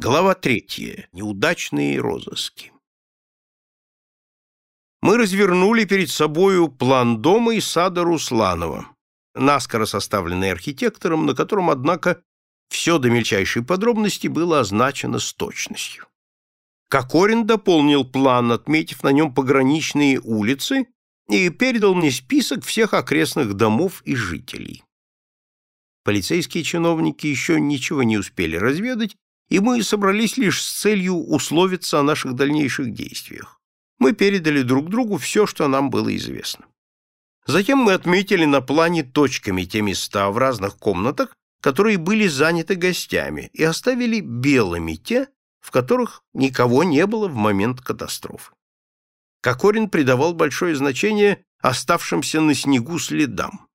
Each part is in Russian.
Глава третья. Неудачные розыски. Мы развернули перед собою план дома и сада Русланова, наскоро составленный архитектором, на котором, однако, все до мельчайшей подробности было означено с точностью. Кокорин дополнил план, отметив на нем пограничные улицы и передал мне список всех окрестных домов и жителей. Полицейские чиновники еще ничего не успели разведать, и мы собрались лишь с целью условиться о наших дальнейших действиях. Мы передали друг другу все, что нам было известно. Затем мы отметили на плане точками те места в разных комнатах, которые были заняты гостями, и оставили белыми те, в которых никого не было в момент катастрофы. Кокорин придавал большое значение оставшимся на снегу следам.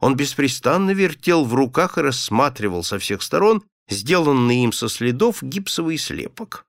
Он беспрестанно вертел в руках и рассматривал со всех сторон сделанный им со следов гипсовый слепок.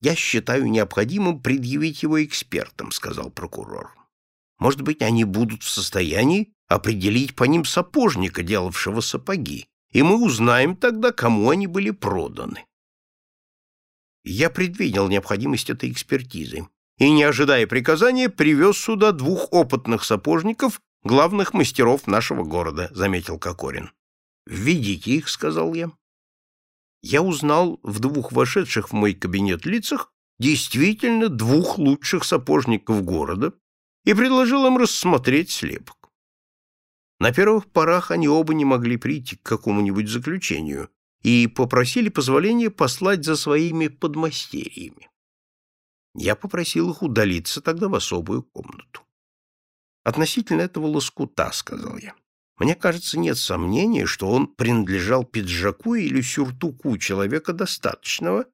«Я считаю необходимым предъявить его экспертам», — сказал прокурор. «Может быть, они будут в состоянии определить по ним сапожника, делавшего сапоги, и мы узнаем тогда, кому они были проданы». Я предвидел необходимость этой экспертизы и, не ожидая приказания, привез сюда двух опытных сапожников, главных мастеров нашего города, — заметил Кокорин. «Введите их», — сказал я я узнал в двух вошедших в мой кабинет лицах действительно двух лучших сапожников города и предложил им рассмотреть слепок. На первых порах они оба не могли прийти к какому-нибудь заключению и попросили позволения послать за своими подмастерьями. Я попросил их удалиться тогда в особую комнату. Относительно этого лоскута, — сказал я. Мне кажется, нет сомнения, что он принадлежал пиджаку или сюртуку человека достаточного,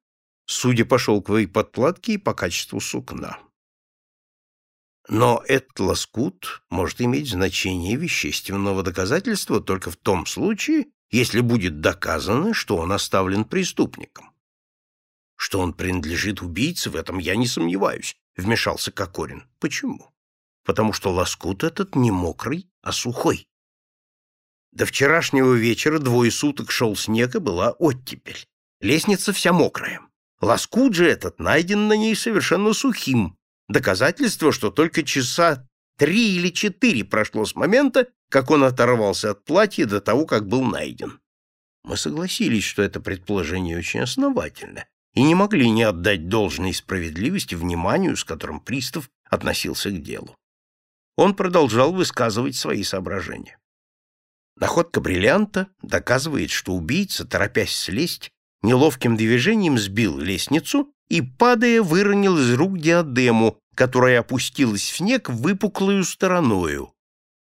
судя по шелковой подкладке и по качеству сукна. Но этот лоскут может иметь значение вещественного доказательства только в том случае, если будет доказано, что он оставлен преступником. Что он принадлежит убийце, в этом я не сомневаюсь, вмешался Кокорин. Почему? Потому что лоскут этот не мокрый, а сухой. До вчерашнего вечера двое суток шел снег, и была оттепель. Лестница вся мокрая. Лоскут же этот найден на ней совершенно сухим. Доказательство, что только часа три или четыре прошло с момента, как он оторвался от платья до того, как был найден. Мы согласились, что это предположение очень основательно, и не могли не отдать должной справедливости вниманию, с которым пристав относился к делу. Он продолжал высказывать свои соображения. Находка бриллианта доказывает, что убийца, торопясь слезть, неловким движением сбил лестницу и, падая, выронил из рук диадему, которая опустилась в снег выпуклую стороною.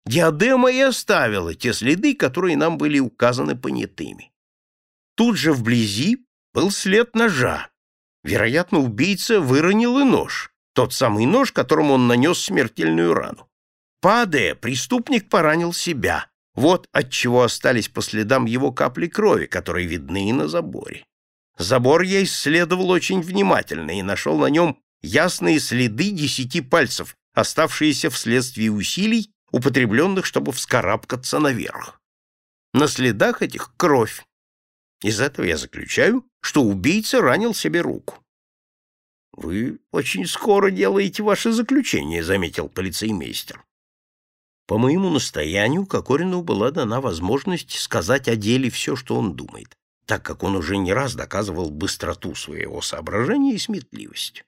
Диадема и оставила те следы, которые нам были указаны понятыми. Тут же вблизи был след ножа. Вероятно, убийца выронил и нож, тот самый нож, которым он нанес смертельную рану. Падая, преступник поранил себя, вот от чего остались по следам его капли крови, которые видны и на заборе. Забор я исследовал очень внимательно и нашел на нем ясные следы десяти пальцев, оставшиеся вследствие усилий, употребленных, чтобы вскарабкаться наверх. На следах этих кровь. Из этого я заключаю, что убийца ранил себе руку. — Вы очень скоро делаете ваше заключение, — заметил полицеймейстер. По моему настоянию Кокорину была дана возможность сказать о деле все, что он думает, так как он уже не раз доказывал быстроту своего соображения и сметливость.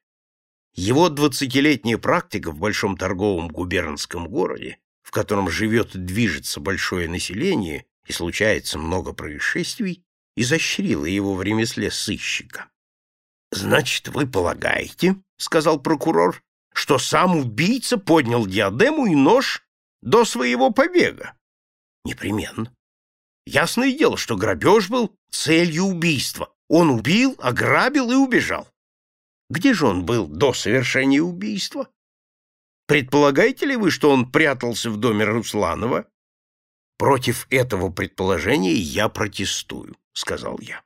Его двадцатилетняя практика в большом торговом губернском городе, в котором живет и движется большое население и случается много происшествий, изощрила его в ремесле сыщика. «Значит, вы полагаете, — сказал прокурор, — что сам убийца поднял диадему и нож до своего побега? Непременно. Ясное дело, что грабеж был целью убийства. Он убил, ограбил и убежал. Где же он был до совершения убийства? Предполагаете ли вы, что он прятался в доме Русланова? Против этого предположения я протестую, сказал я.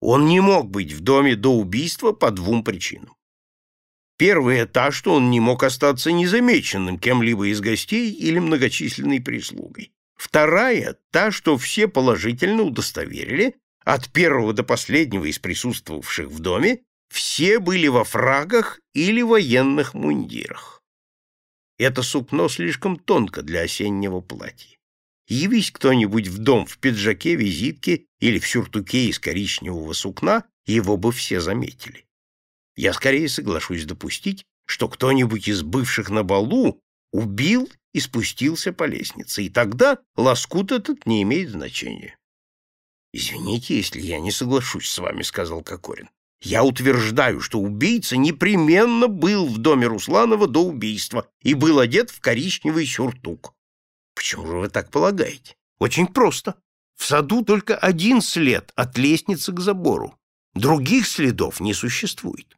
Он не мог быть в доме до убийства по двум причинам. Первая та, что он не мог остаться незамеченным кем-либо из гостей или многочисленной прислугой. Вторая та, что все положительно удостоверили, от первого до последнего из присутствовавших в доме, все были во фрагах или военных мундирах. Это сукно слишком тонко для осеннего платья. Явись кто-нибудь в дом в пиджаке, визитке или в сюртуке из коричневого сукна, его бы все заметили. Я скорее соглашусь допустить, что кто-нибудь из бывших на балу убил и спустился по лестнице, и тогда лоскут этот не имеет значения. «Извините, если я не соглашусь с вами», — сказал Кокорин. «Я утверждаю, что убийца непременно был в доме Русланова до убийства и был одет в коричневый сюртук». «Почему же вы так полагаете?» «Очень просто. В саду только один след от лестницы к забору. Других следов не существует.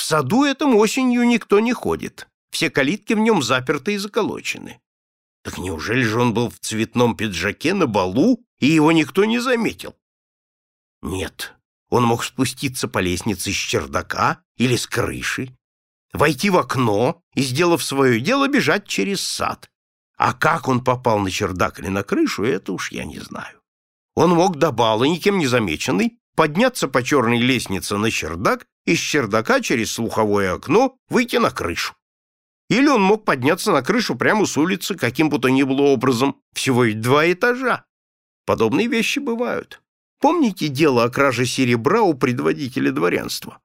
В саду этом осенью никто не ходит. Все калитки в нем заперты и заколочены. Так неужели же он был в цветном пиджаке на балу и его никто не заметил. Нет, он мог спуститься по лестнице с чердака или с крыши, войти в окно и, сделав свое дело, бежать через сад. А как он попал на чердак или на крышу, это уж я не знаю. Он мог до бала, никем не замеченный, подняться по черной лестнице на чердак и с чердака через слуховое окно выйти на крышу. Или он мог подняться на крышу прямо с улицы каким бы то ни было образом, всего и два этажа. Подобные вещи бывают. Помните дело о краже серебра у предводителя дворянства?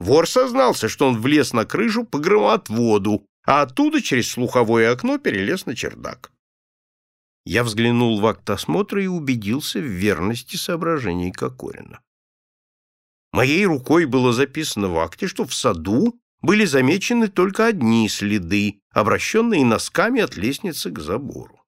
Вор сознался, что он влез на крышу по громоотводу, а оттуда через слуховое окно перелез на чердак. Я взглянул в акт осмотра и убедился в верности соображений Кокорина. Моей рукой было записано в акте, что в саду были замечены только одни следы, обращенные носками от лестницы к забору.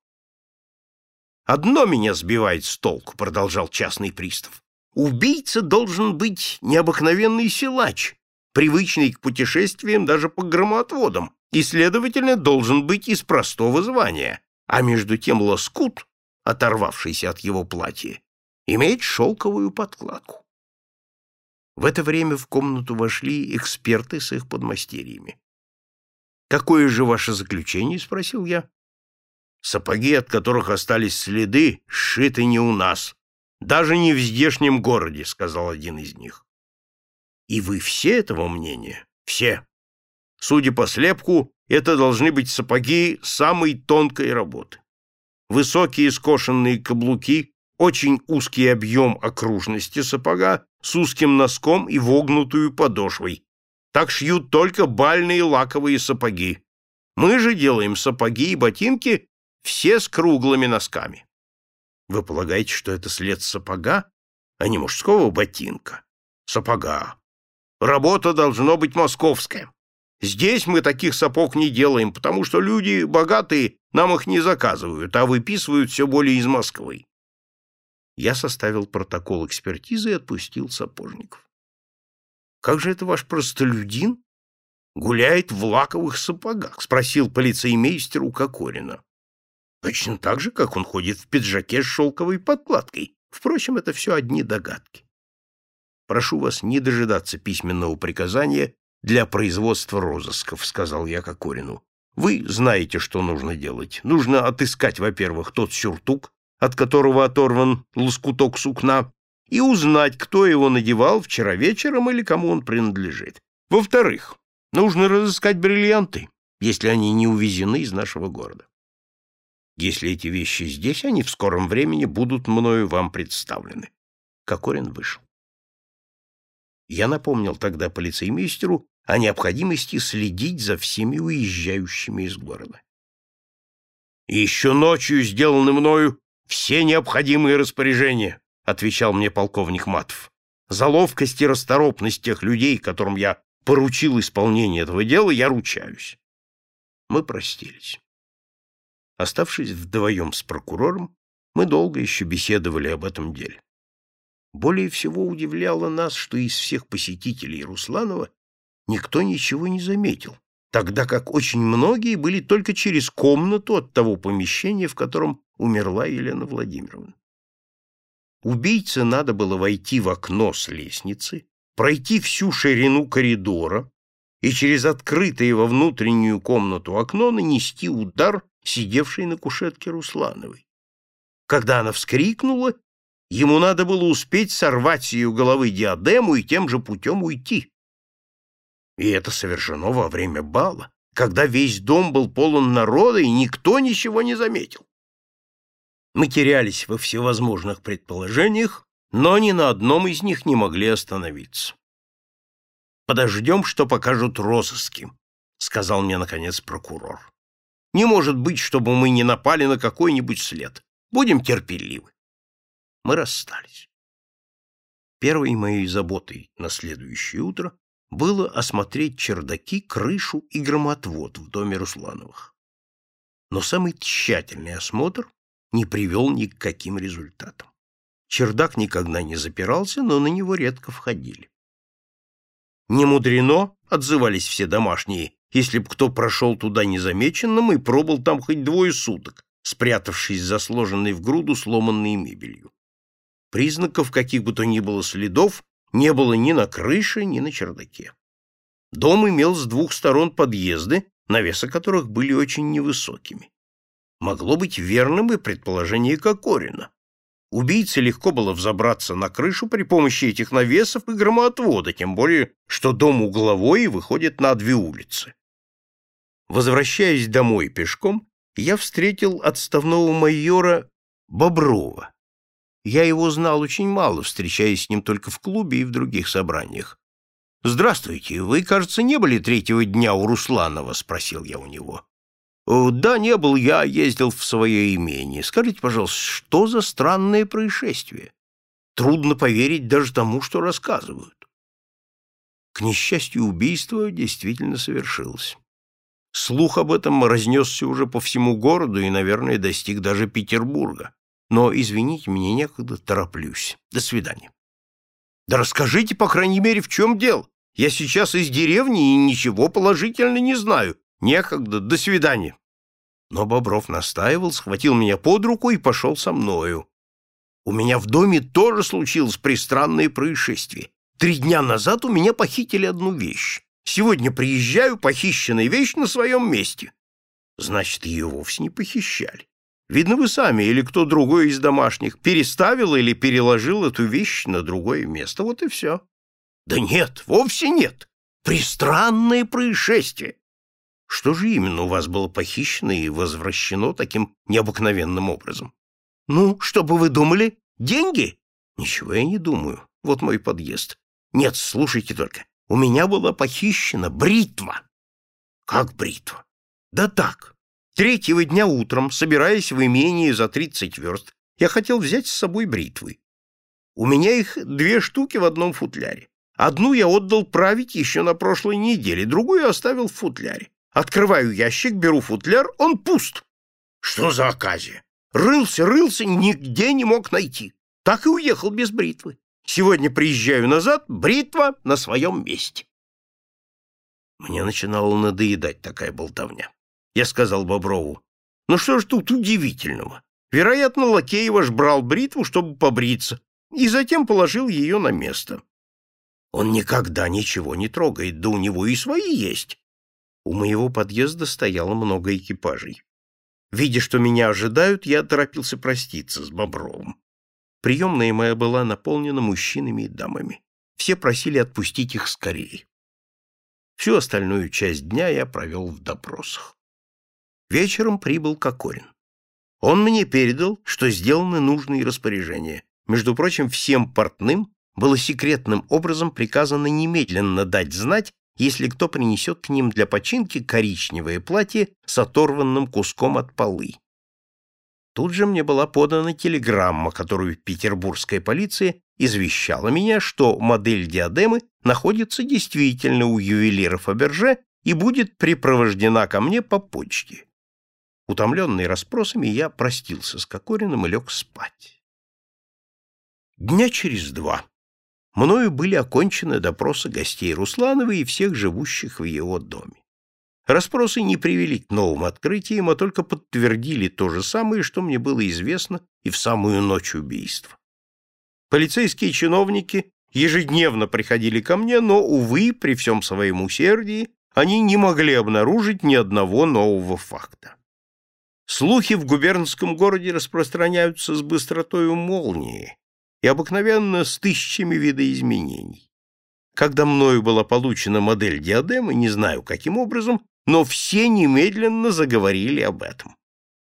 Одно меня сбивает с толку, продолжал частный пристав. Убийца должен быть необыкновенный силач, привычный к путешествиям даже по громоотводам, и, следовательно, должен быть из простого звания. А между тем лоскут, оторвавшийся от его платья, имеет шелковую подкладку. В это время в комнату вошли эксперты с их подмастерьями. «Какое же ваше заключение?» — спросил я. Сапоги, от которых остались следы, сшиты не у нас. Даже не в здешнем городе, — сказал один из них. И вы все этого мнения? Все. Судя по слепку, это должны быть сапоги самой тонкой работы. Высокие скошенные каблуки, очень узкий объем окружности сапога с узким носком и вогнутую подошвой. Так шьют только бальные лаковые сапоги. Мы же делаем сапоги и ботинки все с круглыми носками. Вы полагаете, что это след сапога, а не мужского ботинка? Сапога. Работа должно быть московская. Здесь мы таких сапог не делаем, потому что люди богатые нам их не заказывают, а выписывают все более из Москвы. Я составил протокол экспертизы и отпустил сапожников. «Как же это ваш простолюдин гуляет в лаковых сапогах?» — спросил полицеймейстер у Кокорина. Точно так же, как он ходит в пиджаке с шелковой подкладкой. Впрочем, это все одни догадки. Прошу вас не дожидаться письменного приказания для производства розысков, сказал я Кокорину. Вы знаете, что нужно делать. Нужно отыскать, во-первых, тот сюртук, от которого оторван лоскуток сукна, и узнать, кто его надевал вчера вечером или кому он принадлежит. Во-вторых, нужно разыскать бриллианты, если они не увезены из нашего города. Если эти вещи здесь, они в скором времени будут мною вам представлены. Кокорин вышел. Я напомнил тогда полицеймейстеру о необходимости следить за всеми уезжающими из города. «Еще ночью сделаны мною все необходимые распоряжения», отвечал мне полковник Матов. «За ловкость и расторопность тех людей, которым я поручил исполнение этого дела, я ручаюсь». Мы простились. Оставшись вдвоем с прокурором, мы долго еще беседовали об этом деле. Более всего удивляло нас, что из всех посетителей Русланова никто ничего не заметил, тогда как очень многие были только через комнату от того помещения, в котором умерла Елена Владимировна. Убийце надо было войти в окно с лестницы, пройти всю ширину коридора и через открытое во внутреннюю комнату окно нанести удар сидевшей на кушетке Руслановой. Когда она вскрикнула, Ему надо было успеть сорвать с ее головы диадему и тем же путем уйти. И это совершено во время бала, когда весь дом был полон народа, и никто ничего не заметил. Мы терялись во всевозможных предположениях, но ни на одном из них не могли остановиться. «Подождем, что покажут розыски», — сказал мне, наконец, прокурор. «Не может быть, чтобы мы не напали на какой-нибудь след. Будем терпеливы». Мы расстались. Первой моей заботой на следующее утро было осмотреть чердаки, крышу и громотвод в доме Руслановых. Но самый тщательный осмотр не привел ни к каким результатам. Чердак никогда не запирался, но на него редко входили. Не мудрено, отзывались все домашние, если б кто прошел туда незамеченным и пробыл там хоть двое суток, спрятавшись за сложенной в груду сломанной мебелью. Признаков каких бы то ни было следов не было ни на крыше, ни на чердаке. Дом имел с двух сторон подъезды, навесы которых были очень невысокими. Могло быть верным и предположение Кокорина. Убийце легко было взобраться на крышу при помощи этих навесов и громоотвода, тем более, что дом угловой выходит на две улицы. Возвращаясь домой пешком, я встретил отставного майора Боброва. Я его знал очень мало, встречаясь с ним только в клубе и в других собраниях. «Здравствуйте, вы, кажется, не были третьего дня у Русланова?» — спросил я у него. «Да, не был я, ездил в свое имение. Скажите, пожалуйста, что за странное происшествие? Трудно поверить даже тому, что рассказывают». К несчастью, убийство действительно совершилось. Слух об этом разнесся уже по всему городу и, наверное, достиг даже Петербурга. Но, извините, мне некогда, тороплюсь. До свидания. Да расскажите, по крайней мере, в чем дело. Я сейчас из деревни и ничего положительно не знаю. Некогда, до свидания. Но Бобров настаивал, схватил меня под руку и пошел со мною. У меня в доме тоже случилось пристранное происшествие. Три дня назад у меня похитили одну вещь. Сегодня приезжаю, похищенная вещь на своем месте. Значит, ее вовсе не похищали. Видно, вы сами или кто другой из домашних переставил или переложил эту вещь на другое место. Вот и все. Да нет, вовсе нет. Пристранное происшествие. Что же именно у вас было похищено и возвращено таким необыкновенным образом? Ну, что бы вы думали? Деньги? Ничего я не думаю. Вот мой подъезд. Нет, слушайте только. У меня была похищена бритва. Как бритва? Да так. Третьего дня утром, собираясь в имении за тридцать верст, я хотел взять с собой бритвы. У меня их две штуки в одном футляре. Одну я отдал править еще на прошлой неделе, другую оставил в футляре. Открываю ящик, беру футляр, он пуст. Что за оказия? Рылся, рылся, нигде не мог найти. Так и уехал без бритвы. Сегодня приезжаю назад, бритва на своем месте. Мне начинала надоедать такая болтовня. Я сказал Боброву, ну что ж тут удивительного? Вероятно, лакей ваш брал бритву, чтобы побриться, и затем положил ее на место. Он никогда ничего не трогает, да у него и свои есть. У моего подъезда стояло много экипажей. Видя, что меня ожидают, я торопился проститься с Бобровым. Приемная моя была наполнена мужчинами и дамами. Все просили отпустить их скорее. Всю остальную часть дня я провел в допросах. Вечером прибыл Кокорин. Он мне передал, что сделаны нужные распоряжения. Между прочим, всем портным было секретным образом приказано немедленно дать знать, если кто принесет к ним для починки коричневое платье с оторванным куском от полы. Тут же мне была подана телеграмма, которую петербургская полиция извещала меня, что модель диадемы находится действительно у ювелира Фаберже и будет припровождена ко мне по почте. Утомленный расспросами, я простился с Кокориным и лег спать. Дня через два мною были окончены допросы гостей Русланова и всех живущих в его доме. Расспросы не привели к новым открытиям, а только подтвердили то же самое, что мне было известно и в самую ночь убийства. Полицейские чиновники ежедневно приходили ко мне, но, увы, при всем своем усердии, они не могли обнаружить ни одного нового факта. Слухи в губернском городе распространяются с быстротой молнии, и обыкновенно с тысячами видоизменений. Когда мною была получена модель диадемы, не знаю каким образом, но все немедленно заговорили об этом.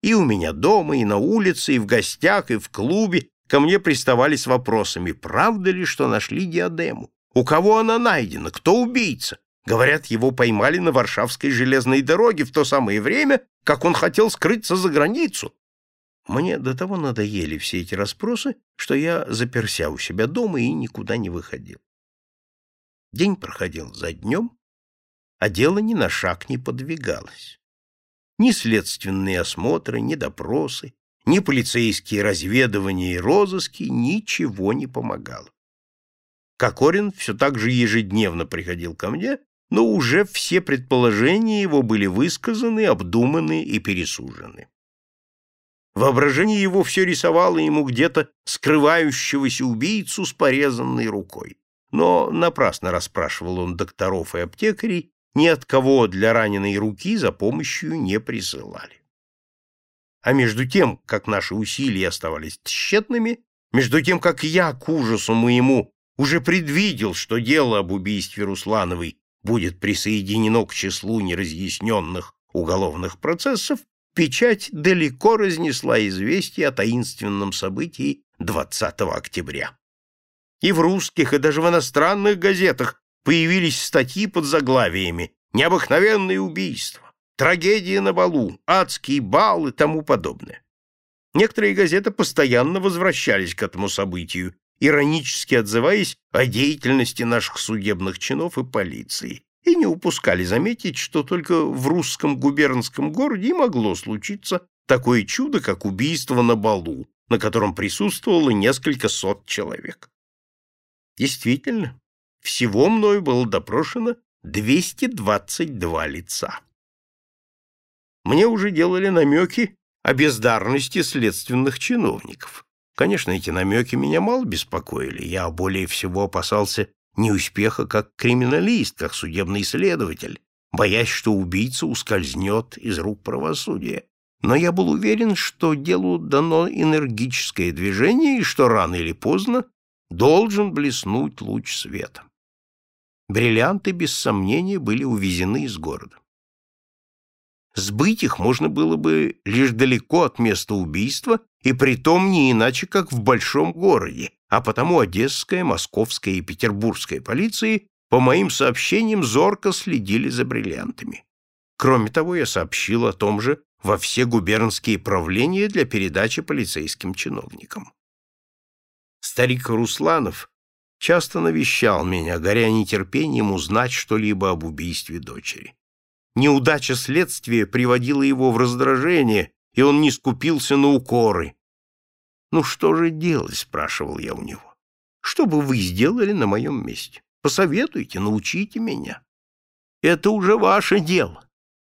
И у меня дома, и на улице, и в гостях, и в клубе ко мне приставали с вопросами, правда ли, что нашли диадему, у кого она найдена, кто убийца. Говорят, его поймали на Варшавской железной дороге в то самое время, как он хотел скрыться за границу. Мне до того надоели все эти расспросы, что я заперся у себя дома и никуда не выходил. День проходил за днем, а дело ни на шаг не подвигалось. Ни следственные осмотры, ни допросы, ни полицейские разведывания и розыски ничего не помогало. Кокорин все так же ежедневно приходил ко мне, но уже все предположения его были высказаны, обдуманы и пересужены. Воображение его все рисовало ему где-то скрывающегося убийцу с порезанной рукой. Но напрасно расспрашивал он докторов и аптекарей, ни от кого для раненой руки за помощью не присылали. А между тем, как наши усилия оставались тщетными, между тем, как я, к ужасу моему, уже предвидел, что дело об убийстве Руслановой будет присоединено к числу неразъясненных уголовных процессов, печать далеко разнесла известие о таинственном событии 20 октября. И в русских, и даже в иностранных газетах появились статьи под заглавиями «Необыкновенные убийства», «Трагедия на балу», «Адский бал» и тому подобное. Некоторые газеты постоянно возвращались к этому событию, иронически отзываясь о деятельности наших судебных чинов и полиции, и не упускали заметить, что только в русском губернском городе и могло случиться такое чудо, как убийство на балу, на котором присутствовало несколько сот человек. Действительно, всего мною было допрошено 222 лица. Мне уже делали намеки о бездарности следственных чиновников. Конечно, эти намеки меня мало беспокоили. Я более всего опасался неуспеха как криминалист, как судебный следователь, боясь, что убийца ускользнет из рук правосудия. Но я был уверен, что делу дано энергическое движение и что рано или поздно должен блеснуть луч света. Бриллианты, без сомнения, были увезены из города. Сбыть их можно было бы лишь далеко от места убийства, и притом не иначе, как в большом городе, а потому одесская, московская и петербургская полиции, по моим сообщениям, зорко следили за бриллиантами. Кроме того, я сообщил о том же во все губернские правления для передачи полицейским чиновникам. Старик Русланов часто навещал меня, горя нетерпением узнать что-либо об убийстве дочери. Неудача следствия приводила его в раздражение, и он не скупился на укоры. «Ну что же делать?» — спрашивал я у него. «Что бы вы сделали на моем месте? Посоветуйте, научите меня. Это уже ваше дело.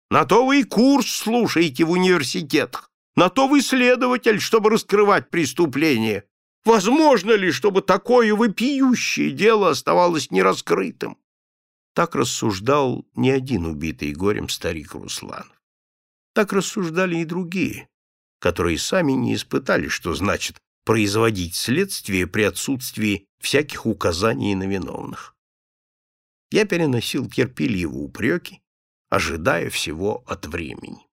На то вы и курс слушаете в университетах. На то вы следователь, чтобы раскрывать преступления. Возможно ли, чтобы такое вопиющее дело оставалось нераскрытым? Так рассуждал не один убитый горем старик Русланов. Так рассуждали и другие, которые сами не испытали, что значит производить следствие при отсутствии всяких указаний на виновных. Я переносил терпеливо упреки, ожидая всего от времени.